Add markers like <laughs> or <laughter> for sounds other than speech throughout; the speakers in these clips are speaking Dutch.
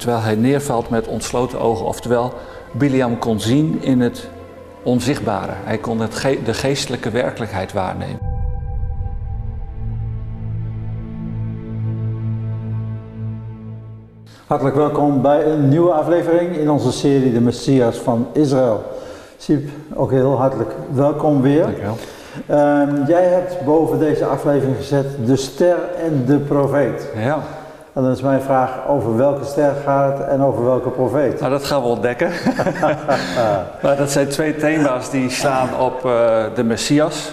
terwijl hij neervalt met ontsloten ogen. Oftewel, Biliam kon zien in het onzichtbare. Hij kon het ge de geestelijke werkelijkheid waarnemen. Hartelijk welkom bij een nieuwe aflevering in onze serie De Messias van Israël. Siep, ook heel hartelijk welkom weer. Dankjewel. Um, jij hebt boven deze aflevering gezet de ster en de profeet. Ja. En dan is mijn vraag over welke ster gaat het en over welke profeet? Nou, dat gaan we ontdekken. <laughs> maar dat zijn twee thema's die staan op uh, de Messias.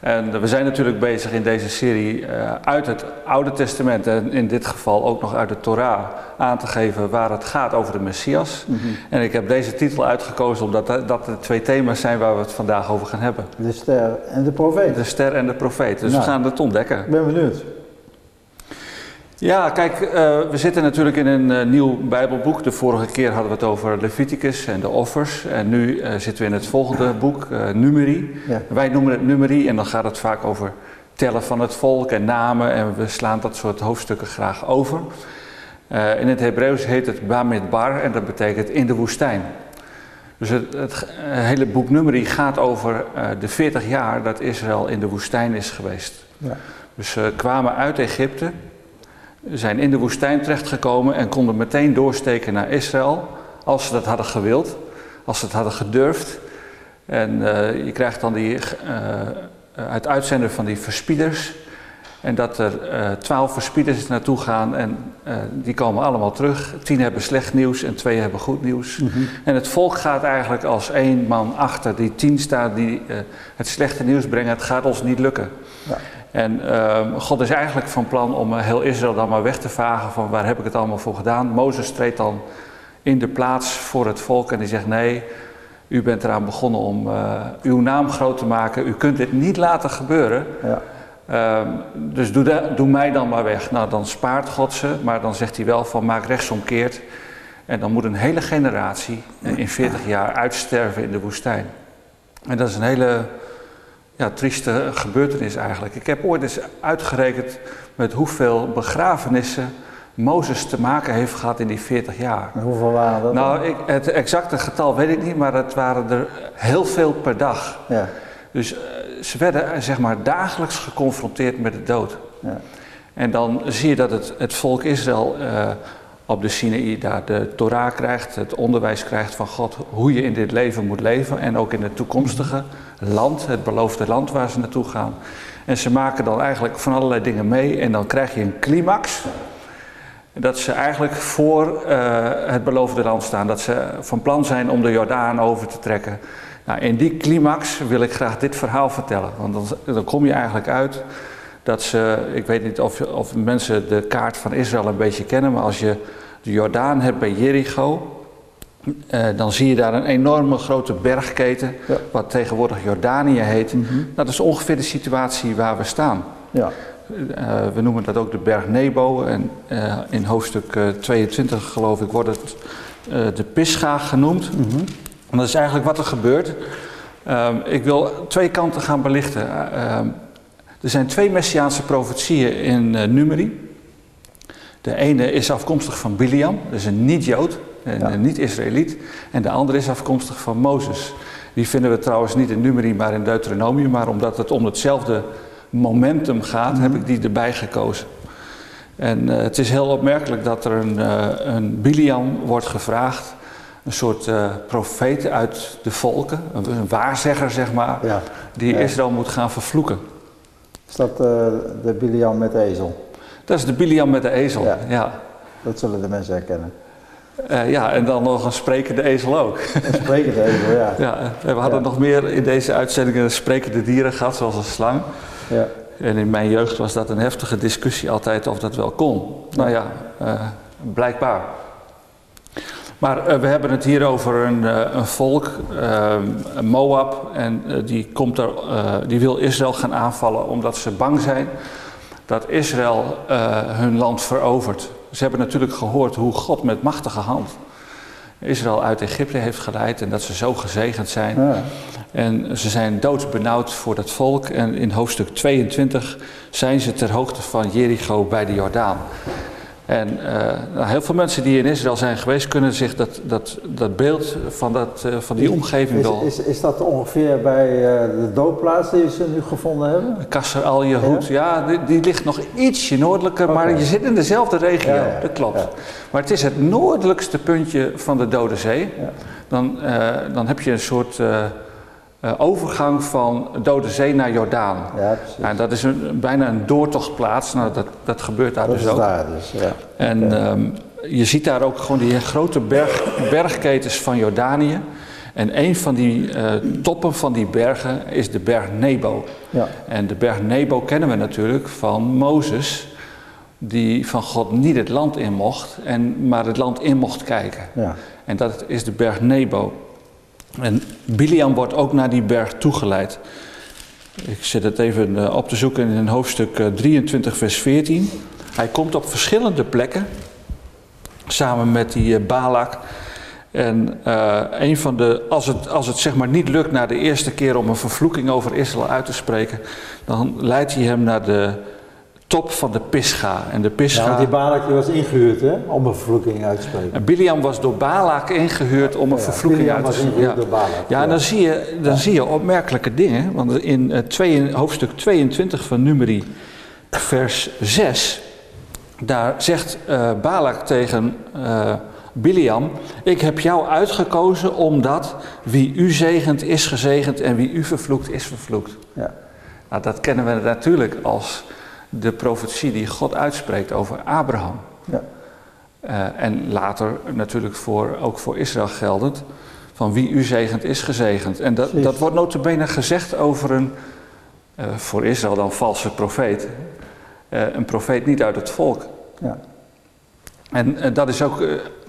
En we zijn natuurlijk bezig in deze serie uh, uit het Oude Testament en in dit geval ook nog uit de Torah aan te geven waar het gaat over de Messias. Mm -hmm. En ik heb deze titel uitgekozen omdat dat, de twee thema's zijn waar we het vandaag over gaan hebben. De ster en de profeet. De ster en de profeet. Dus nou, we gaan het ontdekken. Ik ben benieuwd. Ja, kijk, uh, we zitten natuurlijk in een uh, nieuw Bijbelboek. De vorige keer hadden we het over Leviticus en de offers. En nu uh, zitten we in het volgende boek, Numeri. Ja. Wij noemen het Numeri en dan gaat het vaak over tellen van het volk en namen. En we slaan dat soort hoofdstukken graag over. in het Hebreeuws heet het Bamidbar en dat betekent in de woestijn. Dus het, het hele boek Numeri gaat over de 40 jaar dat Israël in de woestijn is geweest. Ja. Dus ze kwamen uit Egypte zijn in de woestijn terechtgekomen en konden meteen doorsteken naar Israël, als ze dat hadden gewild, als ze het hadden gedurfd. En uh, je krijgt dan die, het uitzenden van die verspieders. En dat er twaalf uh, verspieders naartoe gaan en die komen allemaal terug. Tien hebben slecht nieuws en twee hebben goed nieuws. Mm -hmm. En het volk gaat eigenlijk als één man achter die tien staat die het slechte nieuws brengen. Het gaat ons niet lukken. Ja. En uh, God is eigenlijk van plan om heel Israël dan maar weg te vagen van waar heb ik het allemaal voor gedaan. Mozes treedt dan in de plaats voor het volk en die zegt nee, u bent eraan begonnen om uh, uw naam groot te maken. U kunt dit niet laten gebeuren. Ja. Uh, dus doe, de, doe, mij dan maar weg. Nou, dan spaart God ze, maar dan zegt hij wel van maak rechtsomkeert. En dan moet een hele generatie in 40 jaar uitsterven in de woestijn. En dat is een hele ja, trieste gebeurtenis eigenlijk. Ik heb ooit eens uitgerekend met hoeveel begrafenissen Mozes te maken heeft gehad in die 40 jaar. En hoeveel waren dat? Nou, ik, het exacte getal weet ik niet, maar het waren er heel veel per dag. Ja. Dus uh, ze werden zeg maar dagelijks geconfronteerd met de dood. Ja. En dan zie je dat het, het volk Israël uh, op de Sinaï daar de Torah krijgt, het onderwijs krijgt van God hoe je in dit leven moet leven en ook in het toekomstige land, het beloofde land waar ze naartoe gaan. En ze maken dan eigenlijk van allerlei dingen mee en dan krijg je een climax. Dat ze eigenlijk voor uh, het beloofde land staan, dat ze van plan zijn om de Jordaan over te trekken. Nou, in die climax wil ik graag dit verhaal vertellen, want dan, dan kom je eigenlijk uit dat ze, ik weet niet of, of mensen de kaart van Israël een beetje kennen, maar als je de Jordaan hebt bij Jericho, uh, dan zie je daar een enorme grote bergketen, ja. wat tegenwoordig Jordanië heet. Mm -hmm. Dat is ongeveer de situatie waar we staan. Ja. Uh, we noemen dat ook de berg Nebo en uh, in hoofdstuk 22 geloof ik wordt het de Pisga genoemd. Mm -hmm. En dat is eigenlijk wat er gebeurt. ik wil twee kanten gaan belichten. er zijn twee messiaanse profetieën in Numeri. De ene is afkomstig van Biliam, dat is een niet-Jood, een ja. niet-Israëliet. En de andere is afkomstig van Mozes. Die vinden we trouwens niet in Numeri, maar in Deuteronomium. Maar omdat het om hetzelfde momentum gaat, heb ik die erbij gekozen. En uh, het is heel opmerkelijk dat er een, uh, een Biliam wordt gevraagd. Een soort uh, profeet uit de volken, een, waarzegger zeg maar, ja. die ja. Israël moet gaan vervloeken. Is dat de Biliam met de ezel? Dat is de Biliam met de ezel, ja. ja. Dat zullen de mensen herkennen. Uh, ja, en dan nog een sprekende ezel ook. Een sprekende <laughs> ezel, ja. ja we hadden nog meer in deze uitzendingen sprekende dieren gehad, zoals een slang. Ja. En in mijn jeugd was dat een heftige discussie altijd of dat wel kon. Nou ja, blijkbaar. Maar uh, we hebben het hier over een, een volk, Moab, en die, komt er, die wil Israël gaan aanvallen omdat ze bang zijn dat Israël hun land verovert. Ze hebben natuurlijk gehoord hoe God met machtige hand Israël uit Egypte heeft geleid en dat ze zo gezegend zijn. Ja. En ze zijn doodsbenauwd voor dat volk. En in hoofdstuk 22 zijn ze ter hoogte van Jericho bij de Jordaan. En uh, heel veel mensen die in Israël zijn geweest, kunnen zich dat, dat, dat beeld van, dat, uh, van die omgeving is, wel. Is, is dat ongeveer bij uh, de doodplaats die ze nu gevonden hebben? Kasser al Yehud, ja, ja die, die, ligt nog ietsje noordelijker, okay. maar je zit in dezelfde regio, ja, ja, dat klopt. Maar het is het noordelijkste puntje van de Dode Zee. Dan, dan heb je een soort uh, overgang van Dode Zee naar Jordaan. Ja. Nou, dat is een, bijna een doortochtplaats. Nou, dat, dat gebeurt daar dat dus ook. Daar dus, ja. En um, je ziet daar ook gewoon die grote berg, bergketens van Jordanië. En een van die uh, toppen van die bergen is de berg Nebo. Ja. En de berg Nebo kennen we natuurlijk van Mozes, die van God niet het land in mocht, en, maar het land in mocht kijken. Ja. En dat is de berg Nebo. En Biliam wordt ook naar die berg toegeleid. Ik zet het even op te zoeken in hoofdstuk 23, vers 14. Hij komt op verschillende plekken, samen met die Balak. En een van de, als het, als het zeg maar niet lukt na de eerste keer om een vervloeking over Israël uit te spreken, dan leidt hij hem naar de top van de Pisga. En de Pisga... Ja, want die Balak die was ingehuurd hè, om een vervloeking uit te spreken. En Biliam was door Balak ingehuurd om een ja, vervloeking uit te spreken. Ja, door Balak, ja, en dan, zie je, dan zie je opmerkelijke dingen. Want in uh, twee, hoofdstuk 22 van Numeri, vers 6, daar zegt uh, Balak tegen uh, Biliam: Ik heb jou uitgekozen omdat wie u zegent is gezegend en wie u vervloekt is vervloekt. Ja. Nou, dat kennen we natuurlijk als de profetie die God uitspreekt over Abraham. Ja. Uh, en later natuurlijk voor, ook voor Israël geldend. Van wie u zegent is gezegend. En dat, dat wordt notabene gezegd over een, uh, voor Israël dan valse profeet. Uh, een profeet niet uit het volk. Ja. En dat is ook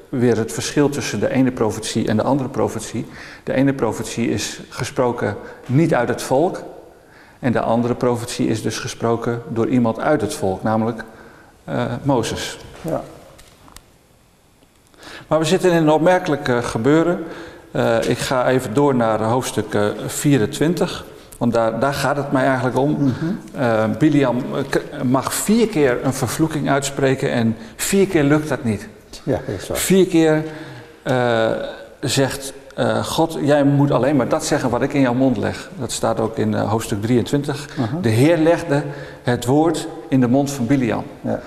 weer het verschil tussen de ene profetie en de andere profetie. De ene profetie is gesproken niet uit het volk. En de andere profetie is dus gesproken door iemand uit het volk, namelijk uh, Mozes. Ja. Maar we zitten in een opmerkelijk uh, gebeuren. Uh, ik ga even door naar hoofdstuk 24, want daar, daar gaat het mij eigenlijk om. Mm -hmm. Biliam mag vier keer een vervloeking uitspreken en vier keer lukt dat niet. Ja. Vier keer zegt uh, God, jij moet alleen maar dat zeggen wat ik in jouw mond leg. Dat staat ook in uh, hoofdstuk 23. Uh -huh. De Heer legde het woord in de mond van Biliam. Ja.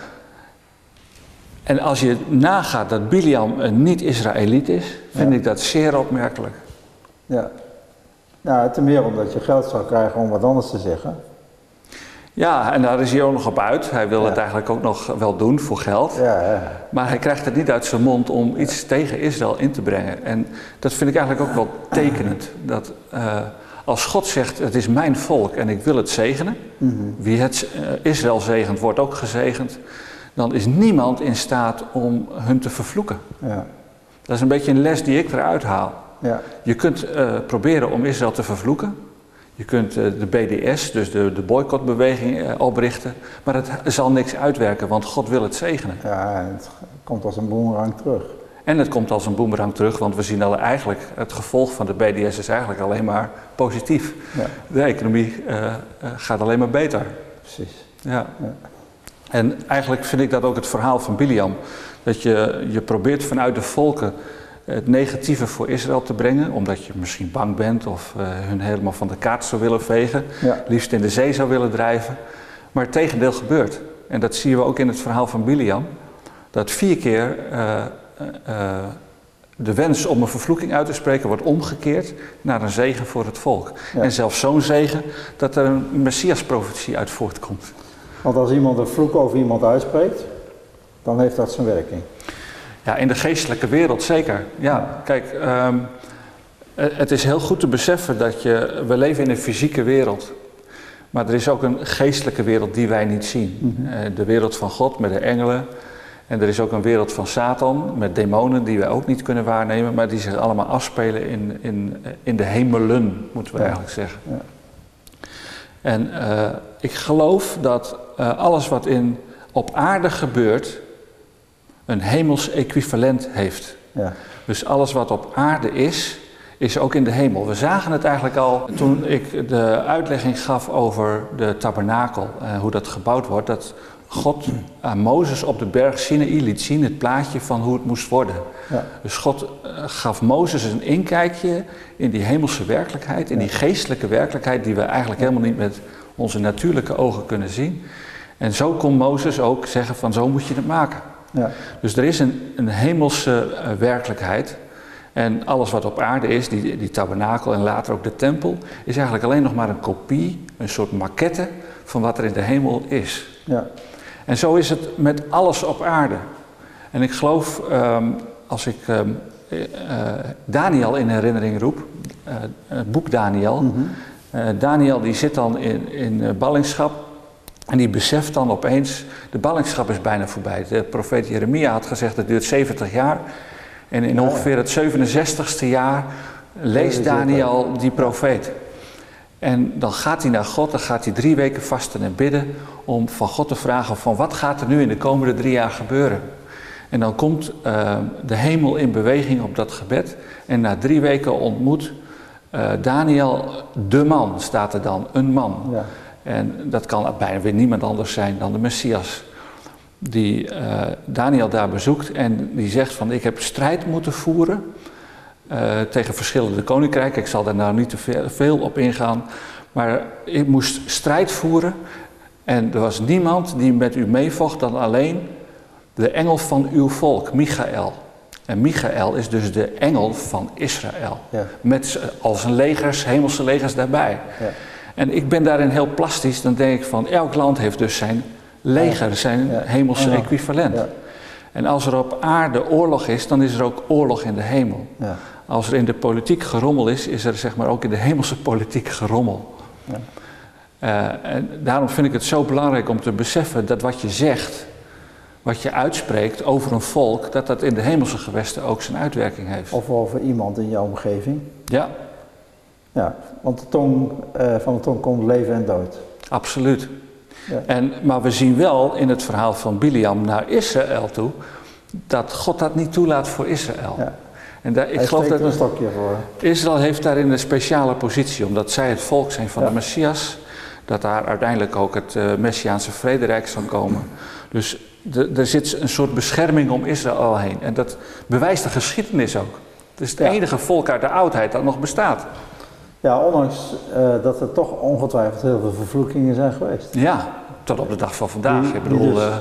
En als je nagaat dat Biliam een niet-Israëliet is, vind ja. ik dat zeer opmerkelijk. Ja. Nou, ten meer omdat je geld zou krijgen om wat anders te zeggen. Ja, en daar is hij ook nog op uit. Hij wil ja. het eigenlijk ook nog wel doen voor geld. Ja, ja. Maar hij krijgt het niet uit zijn mond om iets tegen Israël in te brengen. En dat vind ik eigenlijk ook wel tekenend. Dat uh, als God zegt, het is mijn volk en ik wil het zegenen. Mm -hmm. Wie het uh, Israël zegent, wordt ook gezegend. Dan is niemand in staat om hun te vervloeken. Dat is een beetje een les die ik eruit haal. Je kunt uh, proberen om Israël te vervloeken. Je kunt uh, de BDS, dus de, de boycottbeweging, uh, oprichten. Maar het zal niks uitwerken, want God wil het zegenen. Ja, het komt als een boemerang terug. En het komt als een boemerang terug, want we zien al eigenlijk, het gevolg van de BDS is eigenlijk alleen maar positief. Ja. De economie uh, gaat alleen maar beter. Precies. Ja. ja. En eigenlijk vind ik dat ook het verhaal van Biliam. Dat je, je probeert vanuit de volken het negatieve voor Israël te brengen, omdat je misschien bang bent of uh, hun helemaal van de kaart zou willen vegen, ja. liefst in de zee zou willen drijven. Maar het tegendeel gebeurt. En dat zien we ook in het verhaal van Biliam, dat vier keer uh, uh, de wens om een vervloeking uit te spreken wordt omgekeerd naar een zegen voor het volk. Ja. En zelfs zo'n zegen dat er een Messias-profetie uit voortkomt. Want als iemand een vloek over iemand uitspreekt, dan heeft dat zijn werking. Ja, in de geestelijke wereld zeker. Ja, kijk, um, het is heel goed te beseffen dat je, we leven in een fysieke wereld. Maar er is ook een geestelijke wereld die wij niet zien. Mm -hmm. De wereld van God met de engelen. En er is ook een wereld van Satan met demonen die wij ook niet kunnen waarnemen, maar die zich allemaal afspelen in, in, in de hemelen, moeten we ja. eigenlijk zeggen. Ja. En uh, ik geloof dat uh, alles wat in, op aarde gebeurt, een hemels equivalent heeft. Ja. Dus alles wat op aarde is, is ook in de hemel. We zagen het eigenlijk al toen ik de uitlegging gaf over de tabernakel, uh, hoe dat gebouwd wordt. Dat God aan Mozes op de berg Sinaï liet zien het plaatje van hoe het moest worden. Ja. Dus God eh, gaf Mozes een inkijkje in die hemelse werkelijkheid, in die geestelijke werkelijkheid die we eigenlijk helemaal niet met onze natuurlijke ogen kunnen zien. En zo kon Mozes ook zeggen van zo moet je het maken. Ja. Dus er is een, een hemelse uh, werkelijkheid. En alles wat op aarde is, die, die tabernakel en later ook de tempel, is eigenlijk alleen nog maar een kopie, een soort maquette van wat er in de hemel is. Ja. En zo is het met alles op aarde. En ik geloof, um, als ik um, uh, Daniel in herinnering roep, uh, het boek Daniel. Mm -hmm. Daniel die zit dan in, in ballingschap en die beseft dan opeens, de ballingschap is bijna voorbij. De profeet Jeremia had gezegd, het duurt 70 jaar. En in ongeveer het 67ste jaar leest Daniel die profeet. En dan gaat hij naar God, dan gaat hij drie weken vasten en bidden om van God te vragen van wat gaat er nu in de komende drie jaar gebeuren. En dan komt uh, de hemel in beweging op dat gebed. En na drie weken ontmoet uh, Daniel de man, staat er dan, een man. Ja. En dat kan bijna weer niemand anders zijn dan de Messias. Die uh, Daniel daar bezoekt en die zegt van ik heb strijd moeten voeren uh, tegen verschillende koninkrijken. Ik zal daar nou niet te veel op ingaan. Maar ik moest strijd voeren. En er was niemand die met u meevocht dan alleen de engel van uw volk, Michael. En Michael is dus de engel van Israël. Ja. Met als een legers, hemelse legers daarbij. Ja. En ik ben daarin heel plastisch. Dan denk ik van elk land heeft dus zijn leger, zijn hemelse equivalent. En als er op aarde oorlog is, dan is er ook oorlog in de hemel. Ja. Als er in de politiek gerommel is, is er zeg maar ook in de hemelse politiek gerommel. Ja. Uh, en daarom vind ik het zo belangrijk om te beseffen dat wat je zegt, wat je uitspreekt over een volk, dat dat in de hemelse gewesten ook zijn uitwerking heeft. Of over iemand in jouw omgeving. Ja. Ja, want de tong, uh, van de tong komt leven en dood. Absoluut. Ja. En, maar we zien wel in het verhaal van Biliam naar Israël toe, dat God dat niet toelaat voor Israël. Ja. En daar, ik Hij geloof dat een stokje voor. Israël heeft daarin een speciale positie, omdat zij het volk zijn van de Messias. Dat daar uiteindelijk ook het uh, Messiaanse vrederijk zal komen. Dus er zit een soort bescherming om Israël heen. En dat bewijst de geschiedenis ook. Het is het enige volk uit de oudheid dat nog bestaat. Ja, ondanks uh, dat er toch ongetwijfeld heel veel vervloekingen zijn geweest. Ja, tot op de dag van vandaag. Die, ik bedoel, dus uh,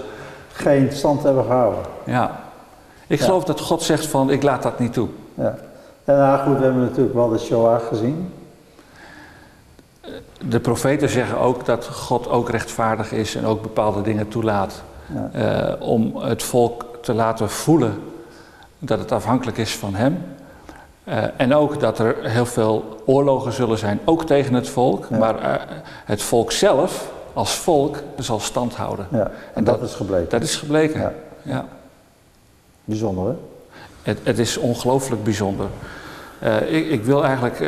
geen stand hebben gehouden. Ja, ik geloof dat God zegt van ik laat dat niet toe. Ja. En nou goed, we hebben natuurlijk wel de Shoah gezien. De profeten zeggen ook dat God ook rechtvaardig is en ook bepaalde dingen toelaat. Ja. Uh, om het volk te laten voelen dat het afhankelijk is van hem. Uh, en ook dat er heel veel oorlogen zullen zijn, ook tegen het volk. Ja. Maar uh, het volk zelf, als volk, zal stand houden. Ja, en, en dat, dat, is gebleken. Dat is gebleken, ja. Bijzonder, hè? Het, het is ongelooflijk bijzonder. Uh, ik, ik, wil eigenlijk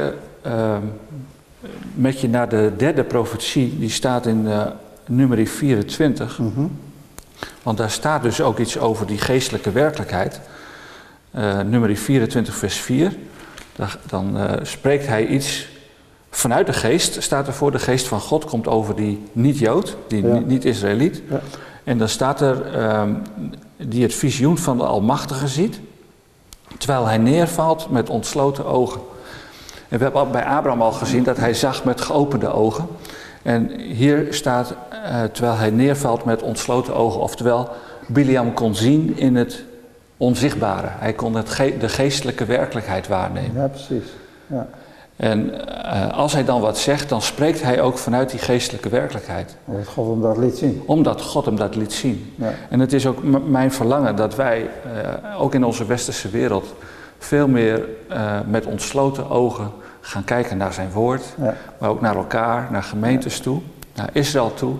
uh, met je naar de derde profetie, die staat in nummer 24. Mm -hmm. Want daar staat dus ook iets over die geestelijke werkelijkheid. Nummer 24, vers 4. dan spreekt hij iets vanuit de geest, staat er voor, de geest van God komt over die niet-Jood, die ja. niet-Israëliet. Ja. En dan staat er, ehm, die het visioen van de Almachtige ziet, terwijl hij neervalt met ontsloten ogen. En we hebben bij Abraham al gezien dat hij zag met geopende ogen. En hier staat, uh, terwijl hij neervalt met ontsloten ogen, oftewel Biliam kon zien in het onzichtbare. Hij kon het ge de geestelijke werkelijkheid waarnemen. Ja, precies. Ja. En uh, als hij dan wat zegt, dan spreekt hij ook vanuit die geestelijke werkelijkheid. Omdat God hem dat liet zien. Omdat God hem dat liet zien. Ja. En het is ook mijn verlangen dat wij, uh, ook in onze westerse wereld, veel meer uh, met ontsloten ogen gaan kijken naar zijn woord. Ja. Maar ook naar elkaar, naar gemeentes toe, naar Israël toe.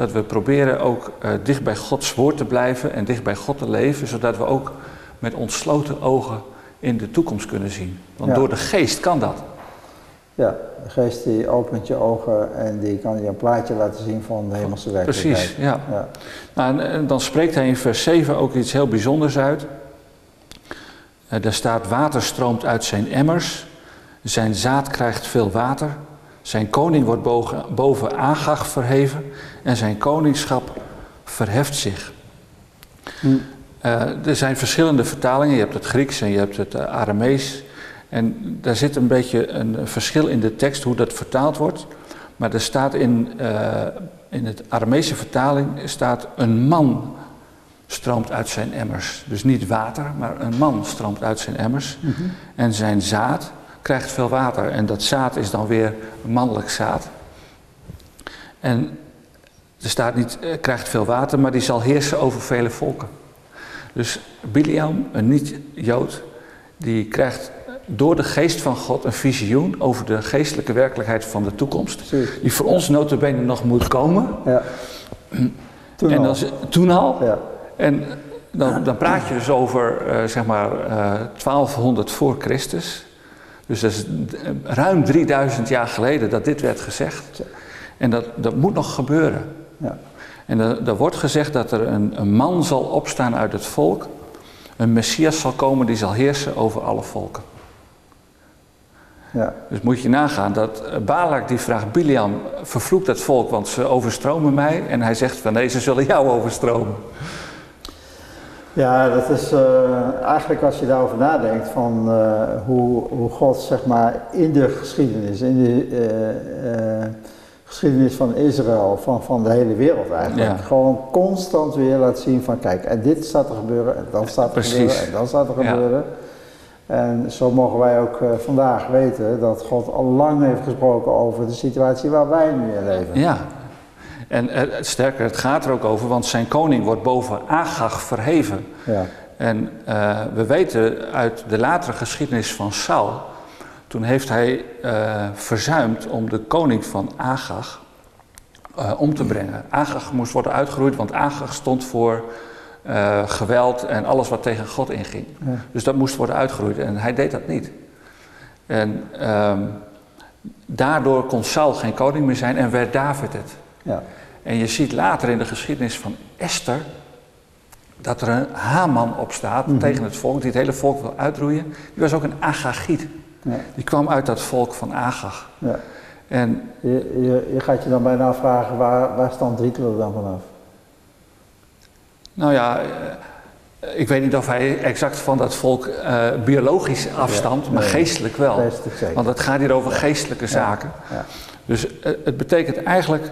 Dat we proberen ook dicht bij Gods woord te blijven en dicht bij God te leven, zodat we ook met ontsloten ogen in de toekomst kunnen zien. Want door de geest kan dat. Ja, de geest die opent je ogen en die kan je een plaatje laten zien van de hemelse werkelijkheid. Precies, ja. ja. Nou, en, dan spreekt hij in vers 7 ook iets heel bijzonders uit. Uh, daar staat, water stroomt uit zijn emmers, zijn zaad krijgt veel water, zijn koning wordt boven, boven Agag verheven en zijn koningschap verheft zich. Hm. er zijn verschillende vertalingen. Je hebt het Grieks en je hebt het Aramees. En daar zit een beetje een verschil in de tekst hoe dat vertaald wordt. Maar er staat in, uh, in het Aramese vertaling staat een man stroomt uit zijn emmers. Dus niet water, maar een man stroomt uit zijn emmers. Mhm. En zijn zaad krijgt veel water. En dat zaad is dan weer mannelijk zaad. En er staat niet, uh, krijgt veel water, maar die zal heersen over vele volken. Dus Biliam, een niet-Jood, die krijgt door de geest van God een visioen over de geestelijke werkelijkheid van de toekomst. Die voor ons notabene nog moet komen. Ja. Toen en al. toen al. Ja. En dan, dan, praat je dus over uh, zeg maar uh, eh, 1200 voor Christus. Dus dat is ruim 3000 jaar geleden dat dit werd gezegd. En dat, dat moet nog gebeuren. Ja. En er wordt gezegd dat er een, een man zal opstaan uit het volk. Een Messias zal komen die zal heersen over alle volken. Ja. Dus moet je nagaan dat eh, Balak die vraagt Biliam, vervloekt het volk, want ze overstromen mij. En hij zegt van nee, ze zullen jou overstromen. Ja, dat is uh, eigenlijk als je daarover nadenkt van uh, hoe, hoe God zeg maar in de geschiedenis, in de uh, geschiedenis van Israël, van, van de hele wereld eigenlijk, gewoon constant weer laat zien van kijk, en dit staat er gebeuren, en dan staat er Precies. gebeuren, en dan staat er gebeuren. En zo mogen wij ook vandaag weten dat God al lang heeft gesproken over de situatie waar wij nu in leven. Ja, en uh, sterker, het gaat er ook over, want zijn koning wordt boven Agag verheven. Ja. En uh, we weten uit de latere geschiedenis van Saul, toen heeft hij verzuimd om de koning van Agag om te brengen. Agag moest worden uitgeroeid, want Agag stond voor geweld en alles wat tegen God inging. Dus dat moest worden uitgeroeid en hij deed dat niet. En um, daardoor kon Saul geen koning meer zijn en werd David het. Ja. En je ziet later in de geschiedenis van Esther dat er een Haman opstaat mm tegen het volk, die het hele volk wil uitroeien. Die was ook een Agagiet. Ja. Die kwam uit dat volk van Agag. Ja. En, je, je, je, gaat je dan bijna vragen, waar, waar stond Hitler dan vanaf? Nou ja, eh, ik weet niet of hij exact van dat volk uh, biologisch afstamt, maar geestelijk wel. Want het gaat hier over geestelijke zaken. Ja, dus uh, het betekent eigenlijk,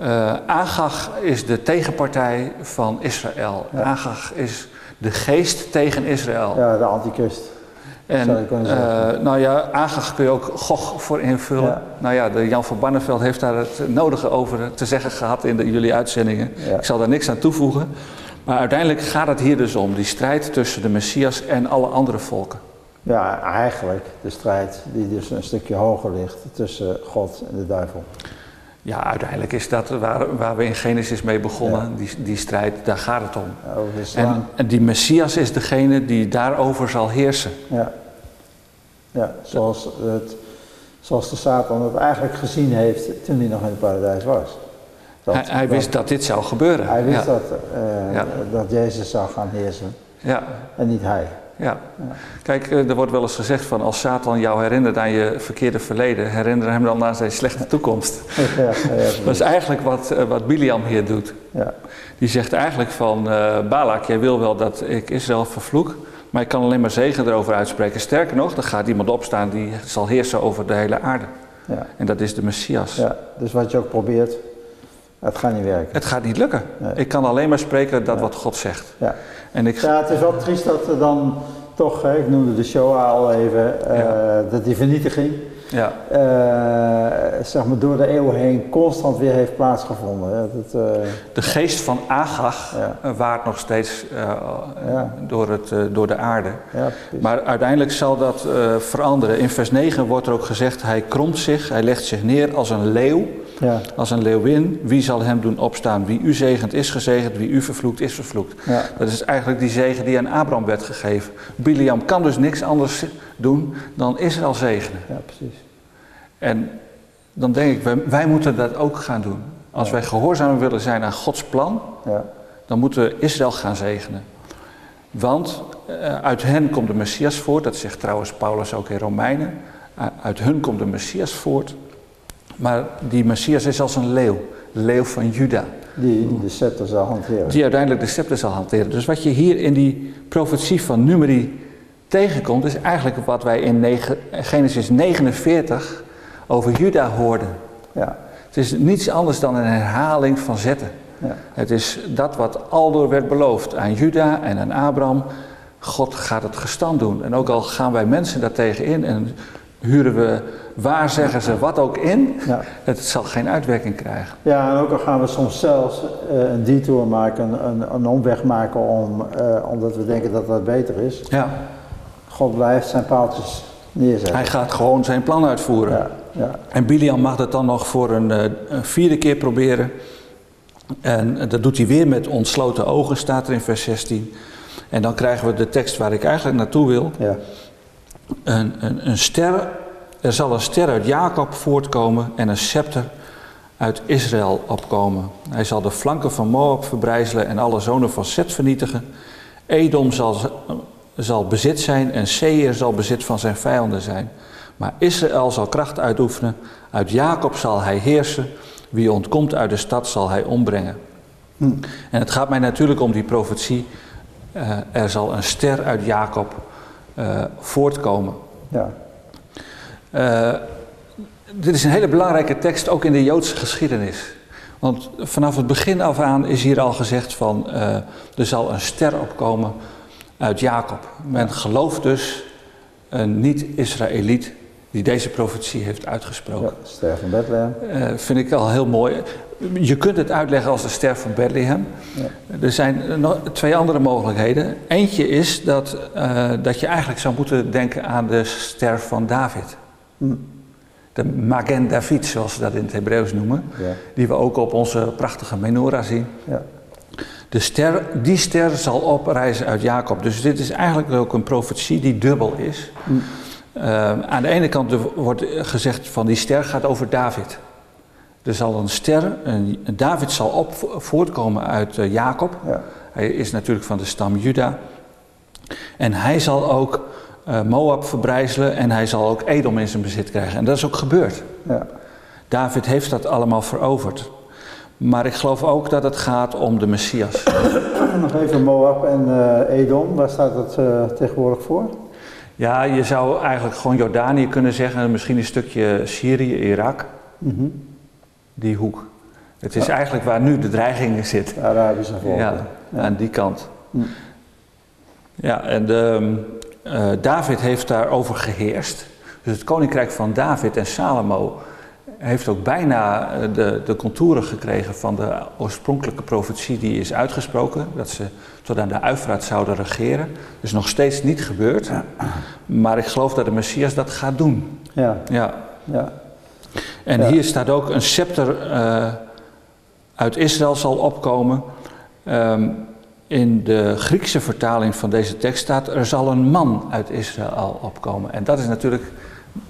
uh, Agag is de tegenpartij van Israël. Agag is de geest tegen Israël. Ja, de antichrist. En nou ja, Agag kun je ook Gog voor invullen. Nou ja, de Jan van Barneveld heeft daar het nodige over te zeggen gehad in de, jullie uitzendingen. Ik zal daar niks aan toevoegen. Maar uiteindelijk gaat het hier dus om, die strijd tussen de Messias en alle andere volken. Ja, eigenlijk de strijd die dus een stukje hoger ligt tussen God en de duivel. Ja, uiteindelijk is dat waar, waar we in Genesis mee begonnen, die, die strijd, daar gaat het om. En, en, die Messias is degene die daarover zal heersen. Ja, ja zoals, het, zoals de Satan het eigenlijk gezien heeft toen hij nog in het paradijs was hij, hij wist dat, dit zou gebeuren. Hij wist dat, uh, dat Jezus zou gaan heersen. Ja. En niet hij. Ja. Kijk, eh, er wordt wel eens gezegd van als Satan jou herinnert aan je verkeerde verleden, herinner hem dan aan zijn slechte toekomst. <laughs> Ja, dat is eigenlijk wat, uh, wat Biliam hier doet. Ja. Die zegt eigenlijk van uh, Balak, jij wil wel dat ik Israël vervloek, maar ik kan alleen maar zegen erover uitspreken. Sterker nog, er gaat iemand opstaan die zal heersen over de hele aarde. Ja. En dat is de Messias. Ja, dus wat je ook probeert, het gaat niet werken. Het gaat niet lukken. Ik kan alleen maar spreken dat wat God zegt. Ja. En ik... ja, het is wel triest dat er dan toch, hè, ik noemde de show al even, uh, dat die vernietiging ja. Uh, zeg maar door de eeuwen heen constant weer heeft plaatsgevonden. Dat, uh, de geest van Agag ja. waart nog steeds ja. door, het, door de aarde. maar uiteindelijk zal dat veranderen. In vers 9 wordt er ook gezegd, hij kromt zich, hij legt zich neer als een leeuw. Ja. Als een leeuwin, wie zal hem doen opstaan? Wie u zegent is gezegend, wie u vervloekt is vervloekt. Ja. Dat is eigenlijk die zegen die aan Abraham werd gegeven. Biliam kan dus niks anders doen dan Israël zegenen. Ja, precies. En dan denk ik, wij, wij moeten dat ook gaan doen. Als wij gehoorzaam willen zijn aan Gods plan, ja. dan moeten we Israël gaan zegenen. Want uh, uit hen komt de Messias voort, dat zegt trouwens Paulus ook in Romeinen. Uh, uit hun komt de Messias voort. Maar die Messias is als een leeuw, leeuw van Juda. Die de scepter zal hanteren. Die uiteindelijk de scepter zal hanteren. Dus wat je hier in die profetie van Numeri tegenkomt, is eigenlijk wat wij in Genesis 49 over Juda hoorden. Ja. Het is niets anders dan een herhaling van zetten. Ja. Het is dat wat aldoor werd beloofd aan Juda en aan Abraham. God gaat het gestand doen. En ook al gaan wij mensen daartegen in en huren we waar zeggen ze wat ook in, ja. het zal geen uitwerking krijgen. Ja, en ook al gaan we soms zelfs uh, een detour maken, een, een omweg maken om, uh, omdat we denken dat dat beter is. Ja. God blijft zijn paaltjes neerzetten. Hij gaat gewoon zijn plan uitvoeren. Ja, ja. En Biliam mag dat dan nog voor een, uh, een vierde keer proberen. En dat doet hij weer met ontsloten ogen, staat er in vers 16. En dan krijgen we de tekst waar ik eigenlijk naartoe wil. Ja. Een, een, een ster, er zal een ster uit Jacob voortkomen en een scepter uit Israël opkomen. Hij zal de flanken van Moab verbrijzelen en alle zonen van Seth vernietigen. Edom zal, zal bezit zijn en Seir zal bezit van zijn vijanden zijn. Maar Israël zal kracht uitoefenen, uit Jacob zal hij heersen. Wie ontkomt uit de stad zal hij ombrengen. Hm. En het gaat mij natuurlijk om die profetie. Uh, er zal een ster uit Jacob uh, voortkomen. Ja. Uh, dit is een hele belangrijke tekst, ook in de Joodse geschiedenis. Want vanaf het begin af aan is hier al gezegd van uh, er zal een ster opkomen uit Jacob. Men gelooft dus een niet-Israëliet die deze profetie heeft uitgesproken. Ja, ster van Bethlehem. Uh, vind ik al heel mooi. Je kunt het uitleggen als de ster van Bethlehem. Ja. Er zijn nog twee andere mogelijkheden. Eentje is dat, uh, dat je eigenlijk zou moeten denken aan de ster van David. Hm. De Magen David, zoals ze dat in het Hebreeuws noemen. Ja. Die we ook op onze prachtige menorah zien. Ja. De ster, die ster zal oprijzen uit Jacob. Dus dit is eigenlijk ook een profetie die dubbel is. Hm. Uh, aan de ene kant wordt gezegd van die ster gaat over David. Er zal een ster, een, David zal op, voortkomen uit uh, Jacob. Ja. Hij is natuurlijk van de stam Juda. En hij zal ook uh, Moab verbrijzelen en hij zal ook Edom in zijn bezit krijgen. En dat is ook gebeurd. Ja. David heeft dat allemaal veroverd. Maar ik geloof ook dat het gaat om de Messias. <coughs> Nog even Moab en Edom, waar staat dat tegenwoordig voor? Ja, je zou eigenlijk gewoon Jordanië kunnen zeggen, misschien een stukje Syrië, Irak. Mhm. Die hoek. Het is eigenlijk waar nu de dreiging zit. De Arabische volken. Ja, aan die kant. Mhm. Ja, en de, uh, David heeft daarover geheerst. Dus het koninkrijk van David en Salomo heeft ook bijna eh, de, de contouren gekregen van de oorspronkelijke profetie die is uitgesproken. Dat ze tot aan de Uifraat zouden regeren. Dat is nog steeds niet gebeurd. Maar ik geloof dat de Messias dat gaat doen. Ja. ja. ja. En hier staat ook een scepter uh, uit Israël zal opkomen. Um, in de Griekse vertaling van deze tekst staat: er zal een man uit Israël opkomen. En dat is natuurlijk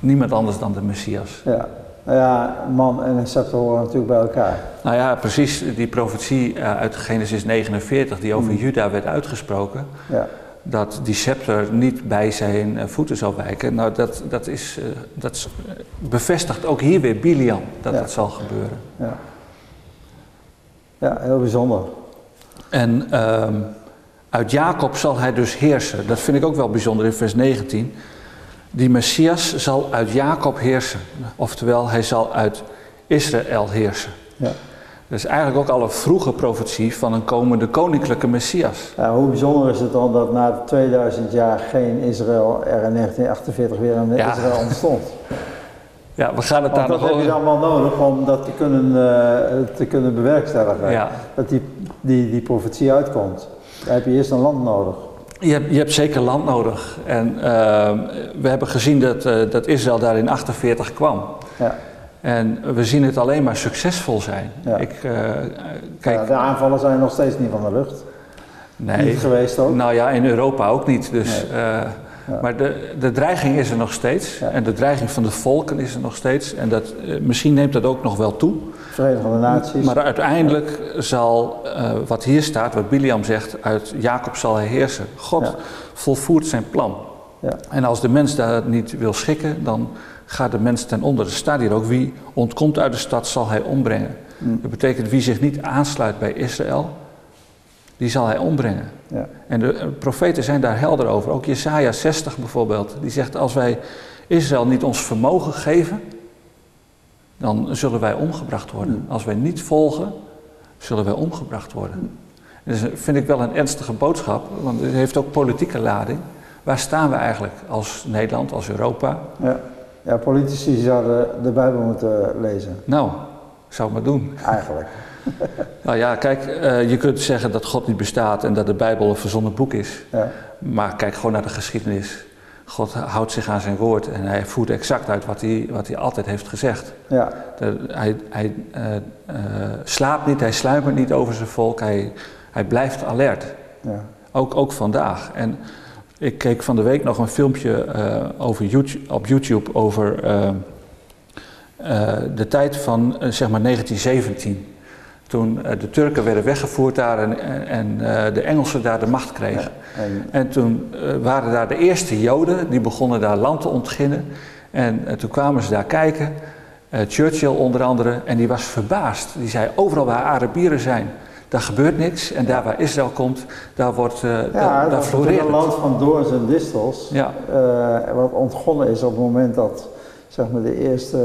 niemand anders dan de Messias. Ja. Nou ja, man en een scepter horen natuurlijk bij elkaar. Nou ja, precies die profetie uh, uit Genesis 49 die over hmm. Juda werd uitgesproken. Ja. Dat die scepter niet bij zijn uh, voeten zou wijken. Nou, dat, dat, is, uh, dat bevestigt ook hier weer Biliam dat ja. dat zal gebeuren. Ja, ja heel bijzonder. En ehm, uit Jacob zal hij dus heersen. Dat vind ik ook wel bijzonder in vers 19. Die Messias zal uit Jacob heersen. Oftewel, hij zal uit Israël heersen. Ja. Dat is eigenlijk ook al een vroege profetie van een komende koninklijke Messias. Ja, hoe bijzonder is het dan dat na 2000 jaar geen Israël er in 1948 weer een ja. Israël ontstond? Ja, we gaan het daar nog over. Dat heb je allemaal nodig om dat te kunnen, uh, te kunnen bewerkstelligen. Ja. Dat die, die, die profetie uitkomt. Daar heb je eerst een land nodig. Je hebt, je hebt zeker land nodig. En uh, we hebben gezien dat, uh, dat Israël daar in 48 kwam. Ja. En we zien het alleen maar succesvol zijn. Ja. Ik, uh, kijk, ja, de aanvallen zijn nog steeds niet van de lucht. Nee. Niet geweest ook? Nou ja, in Europa ook niet. Dus, nee. Ja. Maar de, de dreiging is er nog steeds. En de dreiging van de volken is er nog steeds. En dat, misschien neemt dat ook nog wel toe. Verenigde Naties. Maar uiteindelijk zal, uh, wat hier staat, wat Biliam zegt, uit Jacob zal hij heersen. God ja. volvoert zijn plan. Ja. En als de mens daar niet wil schikken, dan gaat de mens ten onder. Er staat hier ook, wie ontkomt uit de stad zal hij ombrengen. Mm. Dat betekent wie zich niet aansluit bij Israël, die zal hij ombrengen. Ja. En de profeten zijn daar helder over. Ook Jesaja 60 bijvoorbeeld, die zegt als wij Israël niet ons vermogen geven, dan zullen wij omgebracht worden. Als wij niet volgen, zullen wij omgebracht worden. Mm. Dat vind ik wel een ernstige boodschap, want het heeft ook politieke lading. Waar staan we eigenlijk als Nederland, als Europa? Ja, ja politici zouden de Bijbel moeten lezen. Nou, zou ik maar doen. Eigenlijk. <laughs> nou ja, kijk, uh, je kunt zeggen dat God niet bestaat en dat de Bijbel een verzonnen boek is. Ja. Maar kijk gewoon naar de geschiedenis. God houdt zich aan zijn woord en hij voert exact uit wat hij, wat hij altijd heeft gezegd. Ja. De, hij hij uh, uh, slaapt niet, hij sluimert niet over zijn volk, hij, hij blijft alert. Ja. Ook, ook vandaag. En ik keek van de week nog een filmpje uh, over YouTube, op YouTube over de tijd van zeg maar 1917 toen uh, de Turken werden weggevoerd daar en, en uh, de Engelsen daar de macht kregen. Ja, en... en... toen uh, waren daar de eerste Joden, die begonnen daar land te ontginnen. En toen kwamen ze daar kijken, Churchill onder andere, en die was verbaasd. Die zei, overal waar Arabieren zijn, daar gebeurt niks. En daar waar Israël komt, daar wordt ja, daar, daar floreert het. een land van doorns en distels, ja. wat ontgonnen is op het moment dat zeg maar, de eerste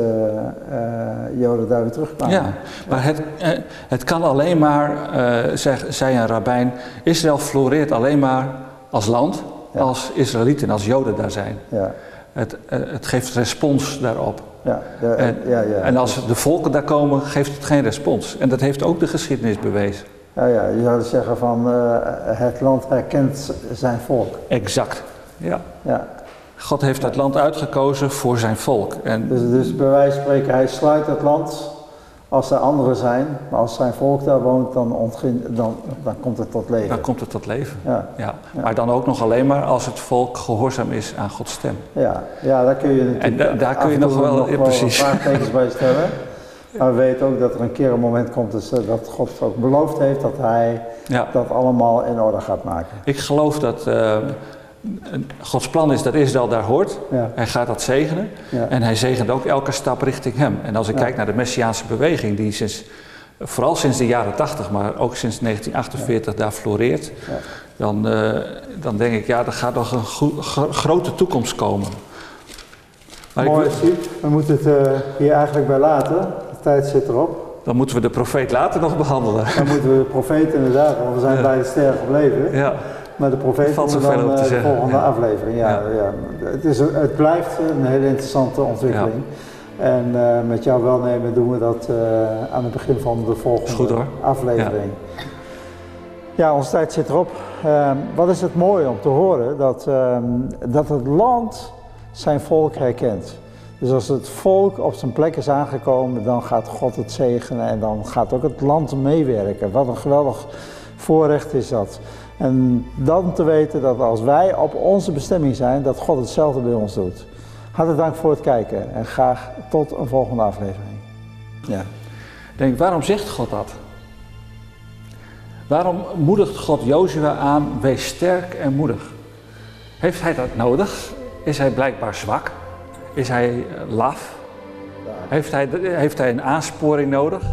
uh, Joden daar weer terugkwamen. Ja, maar het, uh, het kan alleen maar, uh, zeg, zei een rabbijn, Israël floreert alleen maar als land, ja. als Israëlieten, als Joden daar zijn. Ja. Het, het geeft respons daarop. Ja, ja, en, ja, ja, en als de volken daar komen, geeft het geen respons. En dat heeft ook de geschiedenis bewezen. Ja, ja je zou zeggen van het land herkent zijn volk. Exact, ja. ja. God heeft dat land uitgekozen voor zijn volk. En dus, dus bij wijze van spreken, hij sluit het land als er anderen zijn, maar als zijn volk daar woont, dan, ontgin, dan, dan komt het tot leven. Dan komt het tot leven. Ja. ja. Maar dan ook nog alleen maar als het volk gehoorzaam is aan Gods stem. Ja, ja daar kun je natuurlijk en daar kun je nog wel, nog ja, precies. tekens bij stellen. <laughs> Maar we weten ook dat er een keer een moment komt dus, eh, dat God ook beloofd heeft dat hij dat allemaal in orde gaat maken. Ik geloof dat. Uh, Gods plan is dat Israël daar hoort. Ja. Hij gaat dat zegenen. Ja. En hij zegent ook elke stap richting hem. En als ik kijk naar de Messiaanse beweging, die sinds, vooral sinds de jaren 80, maar ook sinds 1948 daar floreert, dan, uh, dan denk ik, ja, er gaat nog een grote toekomst komen. Maar Mooi, ik, we moeten het uh, hier eigenlijk bij laten. De tijd zit erop. Dan moeten we de profeet later nog behandelen. Dan moeten we de profeet inderdaad, want we zijn bij de sterren gebleven. Ja. Maar de profeet valt dan uh, de volgende aflevering. Ja, ja. Het, is, het blijft een hele interessante ontwikkeling. En uh, met jouw welnemen doen we dat uh, aan het begin van de volgende goed, aflevering. Ja. onze tijd zit erop. Ehm, wat is het mooi om te horen dat, ehm, dat het land zijn volk herkent. Dus als het volk op zijn plek is aangekomen, dan gaat God het zegenen en dan gaat ook het land meewerken. Wat een geweldig voorrecht is dat. En dan te weten dat als wij op onze bestemming zijn, dat God hetzelfde bij ons doet. Hartelijk dank voor het kijken en graag tot een volgende aflevering. Ja. Denk, waarom zegt God dat? Waarom moedigt God Jozua aan, wees sterk en moedig? Heeft hij dat nodig? Is hij blijkbaar zwak? Is hij laf? Heeft hij, heeft hij een aansporing nodig?